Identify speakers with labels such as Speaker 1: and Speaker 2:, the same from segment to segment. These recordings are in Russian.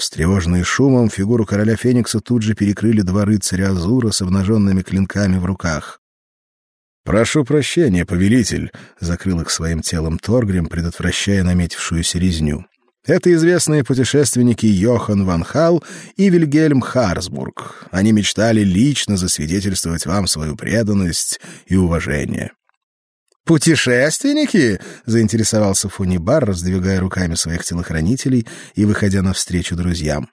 Speaker 1: Встревоженные шумом, фигуру короля Феникса тут же перекрыли два рыцаря Азура с обнаженными клинками в руках. «Прошу прощения, повелитель», — закрыл их своим телом Торгрим, предотвращая наметившуюся резню. «Это известные путешественники Йохан Ван Хал и Вильгельм Харсбург. Они мечтали лично засвидетельствовать вам свою преданность и уважение».
Speaker 2: «Путешественники?» — заинтересовался Фунибар, раздвигая руками своих телохранителей и выходя навстречу друзьям.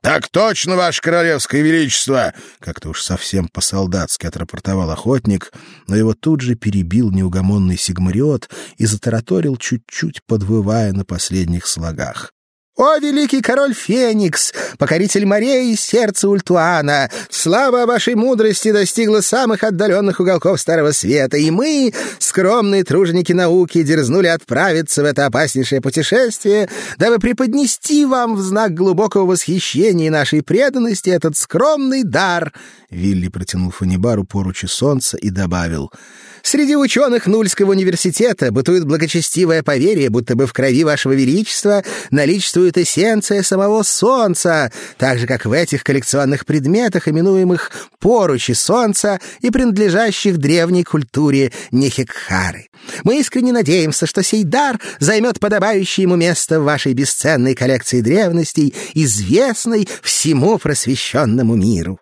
Speaker 1: «Так точно, ваше королевское величество!» Как-то уж совсем по-солдатски отрапортовал охотник, но его тут же перебил неугомонный сигмариот и затараторил чуть-чуть, подвывая на последних слогах.
Speaker 2: «О, великий король Феникс, покоритель морей и сердца Ультуана! Слава вашей мудрости достигла самых отдаленных уголков Старого Света, и мы, скромные труженики науки, дерзнули отправиться в это опаснейшее путешествие, дабы преподнести вам в знак глубокого восхищения и нашей преданности этот скромный дар!» Вилли протянул Фанибару поручи солнца и добавил — Среди ученых Нульского университета бытует благочестивое поверье, будто бы в крови вашего величества наличествует эссенция самого солнца, так же, как в этих коллекционных предметах, именуемых поручи солнца и принадлежащих древней культуре Нехекхары. Мы искренне надеемся, что сей дар займет подобающее ему место в вашей бесценной коллекции древностей, известной всему просвещенному миру.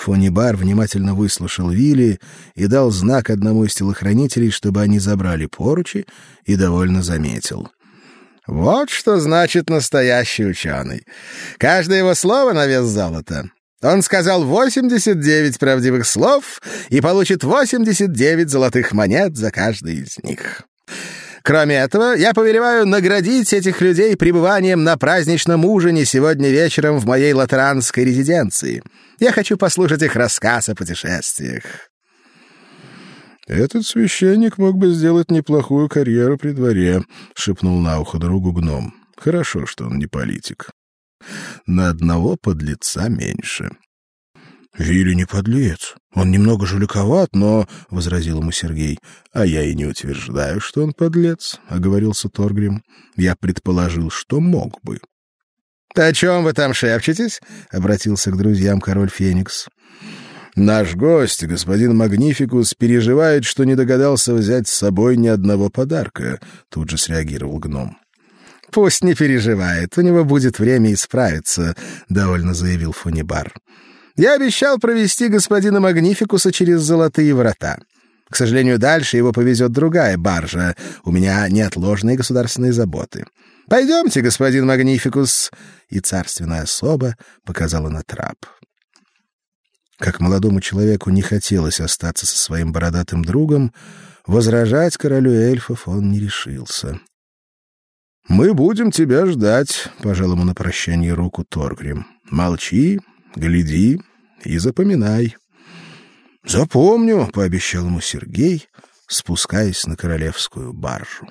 Speaker 1: Фонибар внимательно выслушал Вилли и дал знак одному из телохранителей, чтобы они забрали поручи, и довольно заметил.
Speaker 2: «Вот что значит настоящий ученый. Каждое его слово на вес золота. Он сказал 89 правдивых слов и получит 89 золотых монет за каждый из них». Кроме этого, я повелеваю наградить этих людей пребыванием на праздничном ужине сегодня вечером в моей латеранской резиденции. Я хочу послушать их рассказ о путешествиях».
Speaker 1: «Этот священник мог бы сделать неплохую карьеру при дворе», — шепнул на ухо другу гном. «Хорошо, что он не политик. На одного подлеца меньше». «Вилли не подлец. Он немного жуликоват, но...» — возразил ему Сергей. «А я и не утверждаю, что он подлец», — оговорился Торгрим. «Я предположил, что мог бы».
Speaker 2: «О чем вы там шепчетесь?» — обратился к друзьям король Феникс.
Speaker 1: «Наш гость, господин Магнификус, переживает, что не догадался взять с собой ни одного подарка», — тут же среагировал гном.
Speaker 2: «Пусть не переживает, у него будет время исправиться», — довольно заявил Фунибар. Я обещал провести господина Магнификуса через золотые врата. К сожалению, дальше его повезет другая баржа. У меня неотложные государственные заботы. Пойдемте, господин Магнификус. И царственная особа показала на трап.
Speaker 1: Как молодому человеку не хотелось остаться со своим бородатым другом, возражать королю эльфов он не решился. «Мы будем тебя ждать», — пожал ему на прощание руку Торгрим. «Молчи, гляди, и запоминай. Запомню, пообещал ему Сергей, спускаясь на королевскую баржу.